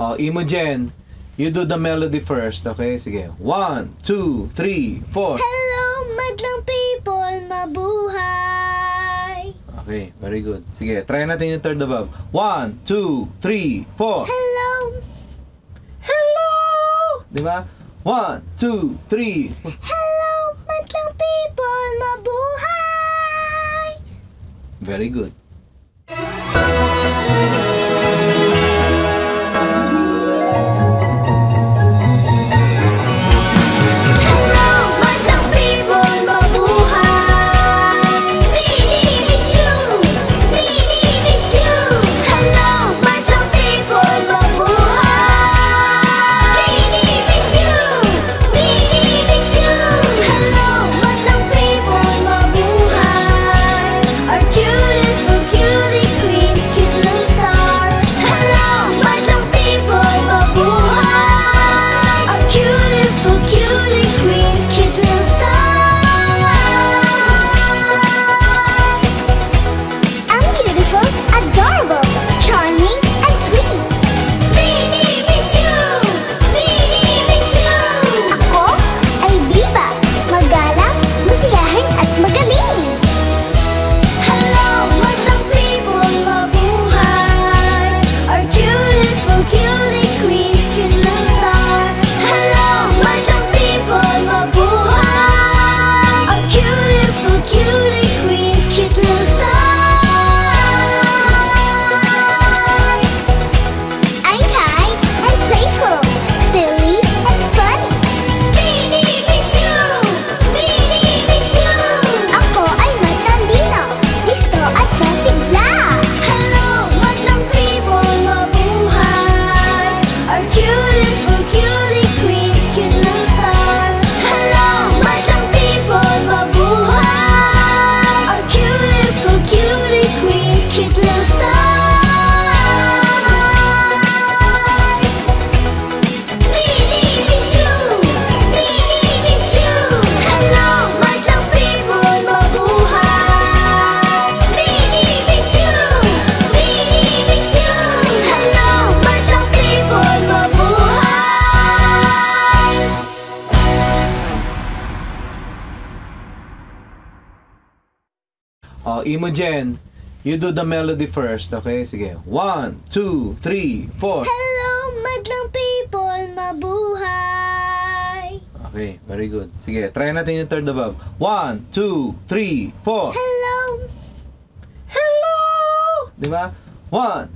Oh, Imogen, you do the melody first, okay? Sige. One, two, three, four. Hello, madlang people, mabuhay! Okay, very good. Sige, try natin yung third above. One, two, three, four. Hello, Hello! Di ba? One, two, three. hello, madlang people, mabuhay! Very good. Oh, Imogen, you do the melody first, okay? Sige. One, two, three, four. Hello, madlang people, mabuhay. Okay, very good. Sige, try natin yung third above. One, two, three, four. Hello, Hello! Di ba? One,